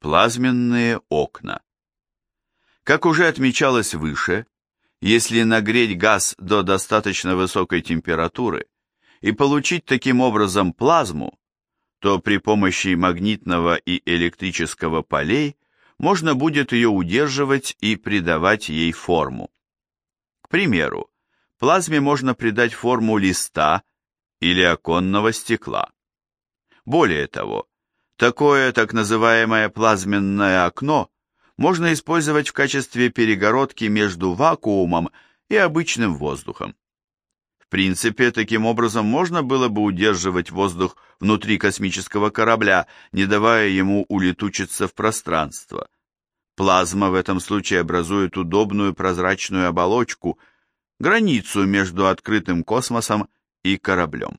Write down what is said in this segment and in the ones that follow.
Плазменные окна. Как уже отмечалось выше, если нагреть газ до достаточно высокой температуры и получить таким образом плазму, то при помощи магнитного и электрического полей можно будет ее удерживать и придавать ей форму. К примеру, плазме можно придать форму листа или оконного стекла. Более того, такое так называемое плазменное окно можно использовать в качестве перегородки между вакуумом и обычным воздухом. В принципе, таким образом можно было бы удерживать воздух внутри космического корабля, не давая ему улетучиться в пространство. Плазма в этом случае образует удобную прозрачную оболочку, границу между открытым космосом и кораблем.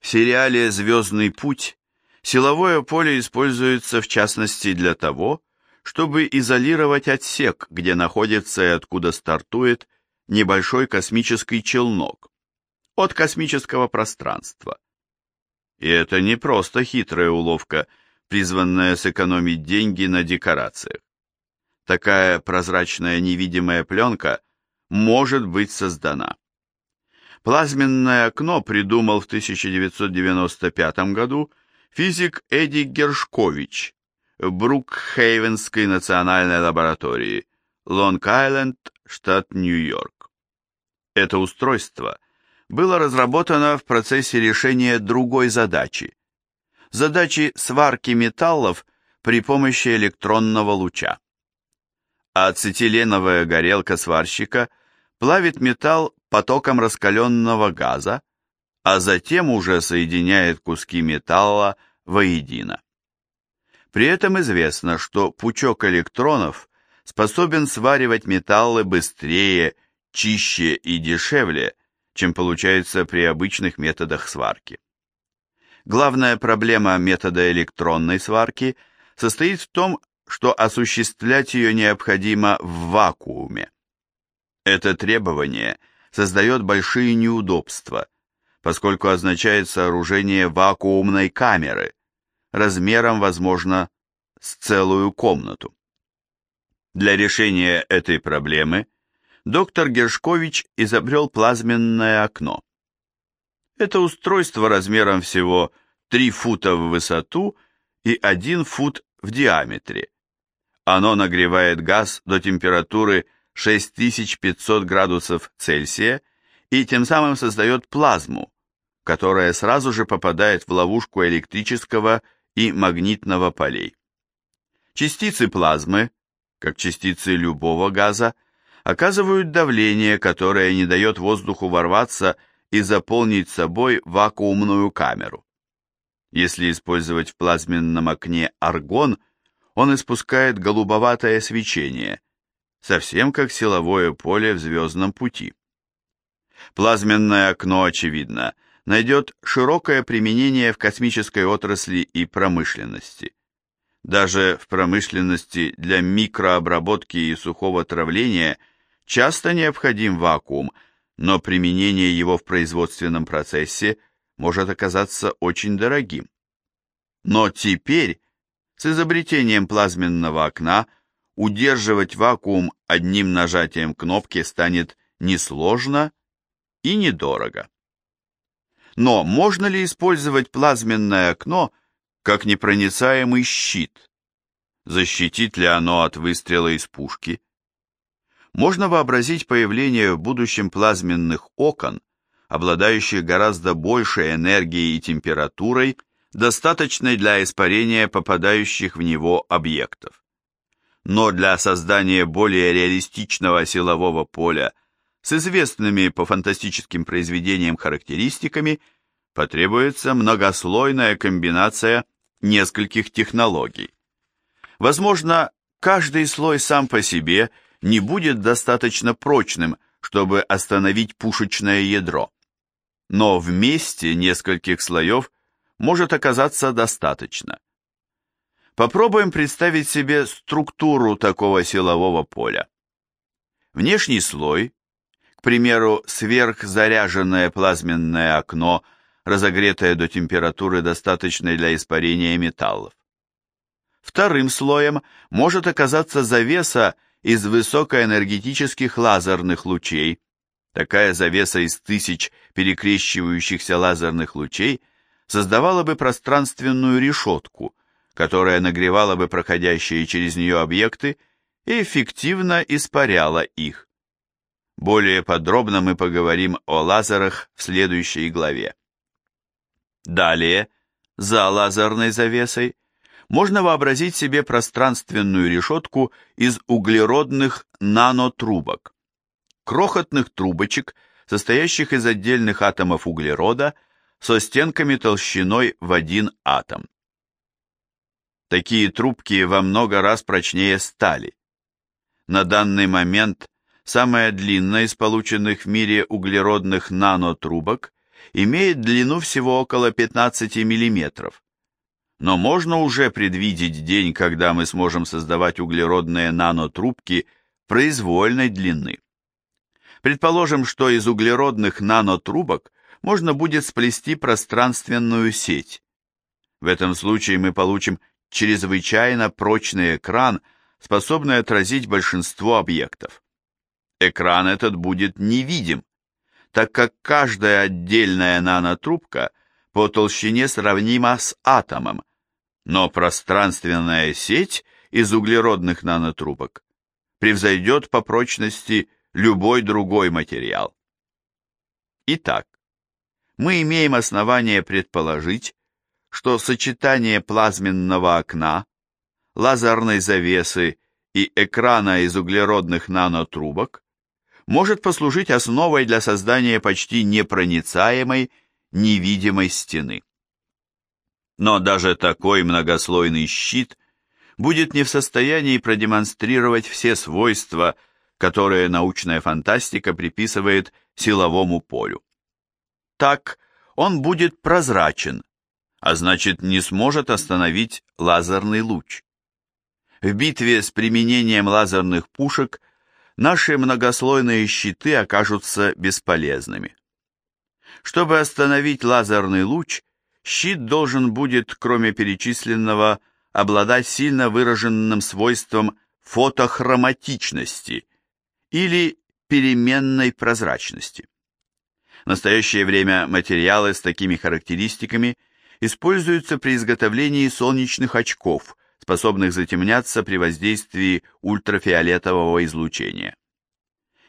В сериале «Звездный путь» силовое поле используется в частности для того, чтобы изолировать отсек, где находится и откуда стартует небольшой космический челнок, от космического пространства. И это не просто хитрая уловка, призванная сэкономить деньги на декорациях. Такая прозрачная невидимая пленка может быть создана. Плазменное окно придумал в 1995 году физик Эдди Гершкович в Брукхейвенской национальной лаборатории, Лонг-Айленд, штат Нью-Йорк. Это устройство было разработано в процессе решения другой задачи, задачи сварки металлов при помощи электронного луча. Ацетиленовая горелка сварщика плавит металл потоком раскаленного газа, а затем уже соединяет куски металла воедино. При этом известно, что пучок электронов способен сваривать металлы быстрее, чище и дешевле, чем получается при обычных методах сварки. Главная проблема метода электронной сварки состоит в том, что осуществлять ее необходимо в вакууме. Это требование создает большие неудобства, поскольку означает сооружение вакуумной камеры, размером, возможно, с целую комнату. Для решения этой проблемы доктор Гершкович изобрел плазменное окно. Это устройство размером всего 3 фута в высоту и 1 фут в диаметре. Оно нагревает газ до температуры 6500 градусов Цельсия и тем самым создает плазму, которая сразу же попадает в ловушку электрического и магнитного полей. Частицы плазмы, как частицы любого газа, оказывают давление, которое не дает воздуху ворваться и заполнить собой вакуумную камеру. Если использовать в плазменном окне аргон, он испускает голубоватое свечение, совсем как силовое поле в звездном пути. Плазменное окно, очевидно, найдет широкое применение в космической отрасли и промышленности. Даже в промышленности для микрообработки и сухого травления часто необходим вакуум, но применение его в производственном процессе может оказаться очень дорогим. Но теперь, с изобретением плазменного окна, удерживать вакуум одним нажатием кнопки станет несложно и недорого. Но можно ли использовать плазменное окно как непроницаемый щит? Защитит ли оно от выстрела из пушки? Можно вообразить появление в будущем плазменных окон, обладающих гораздо большей энергией и температурой, достаточной для испарения попадающих в него объектов. Но для создания более реалистичного силового поля с известными по фантастическим произведениям характеристиками потребуется многослойная комбинация нескольких технологий. Возможно, каждый слой сам по себе не будет достаточно прочным, чтобы остановить пушечное ядро. Но вместе нескольких слоев может оказаться достаточно. Попробуем представить себе структуру такого силового поля. Внешний слой примеру, сверхзаряженное плазменное окно, разогретое до температуры, достаточной для испарения металлов. Вторым слоем может оказаться завеса из высокоэнергетических лазерных лучей. Такая завеса из тысяч перекрещивающихся лазерных лучей создавала бы пространственную решетку, которая нагревала бы проходящие через нее объекты и эффективно испаряла их. Более подробно мы поговорим о лазерах в следующей главе. Далее, за лазерной завесой, можно вообразить себе пространственную решетку из углеродных нанотрубок. Крохотных трубочек, состоящих из отдельных атомов углерода со стенками толщиной в один атом. Такие трубки во много раз прочнее стали. На данный момент самая длинная из полученных в мире углеродных нанотрубок имеет длину всего около 15 миллиметров но можно уже предвидеть день, когда мы сможем создавать углеродные нанотрубки произвольной длины. Предположим, что из углеродных нанотрубок можно будет сплести пространственную сеть. В этом случае мы получим чрезвычайно прочный экран, способный отразить большинство объектов. Экран этот будет невидим, так как каждая отдельная нанотрубка – по толщине сравнима с атомом, но пространственная сеть из углеродных нанотрубок превзойдет по прочности любой другой материал. Итак, мы имеем основание предположить, что сочетание плазменного окна, лазерной завесы и экрана из углеродных нанотрубок может послужить основой для создания почти непроницаемой невидимой стены. Но даже такой многослойный щит будет не в состоянии продемонстрировать все свойства, которые научная фантастика приписывает силовому полю. Так он будет прозрачен, а значит не сможет остановить лазерный луч. В битве с применением лазерных пушек наши многослойные щиты окажутся бесполезными. Чтобы остановить лазерный луч, щит должен будет, кроме перечисленного, обладать сильно выраженным свойством фотохроматичности или переменной прозрачности. В настоящее время материалы с такими характеристиками используются при изготовлении солнечных очков, способных затемняться при воздействии ультрафиолетового излучения.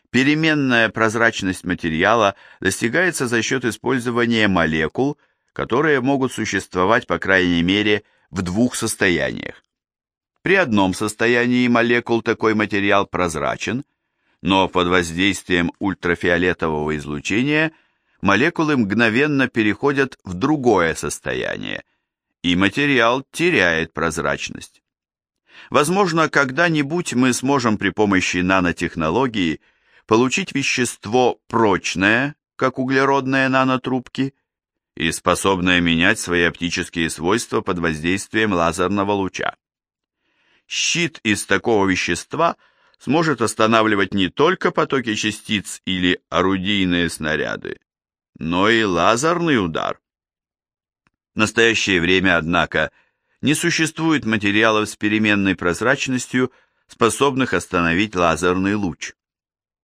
Переменная прозрачность материала достигается за счет использования молекул, которые могут существовать, по крайней мере, в двух состояниях. При одном состоянии молекул такой материал прозрачен, но под воздействием ультрафиолетового излучения молекулы мгновенно переходят в другое состояние, и материал теряет прозрачность. Возможно, когда-нибудь мы сможем при помощи нанотехнологии – получить вещество прочное, как углеродные нанотрубки, и способное менять свои оптические свойства под воздействием лазерного луча. Щит из такого вещества сможет останавливать не только потоки частиц или орудийные снаряды, но и лазерный удар. В настоящее время, однако, не существует материалов с переменной прозрачностью, способных остановить лазерный луч.